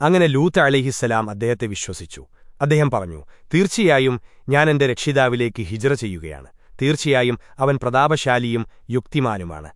അങ്ങനെ ലൂത്ത് അലിഹിസലാം അദ്ദേഹത്തെ വിശ്വസിച്ചു. അദ്ദേഹം പറഞ്ഞു തീർച്ചയായും ഞാൻ എന്റെ രക്ഷിതാവിലേക്ക് ഹിജറ ചെയ്യുകയാണ്. തീർച്ചയായും അവൻ പ്രതാപശാലിയും യുക്തിമാനുമാണ്.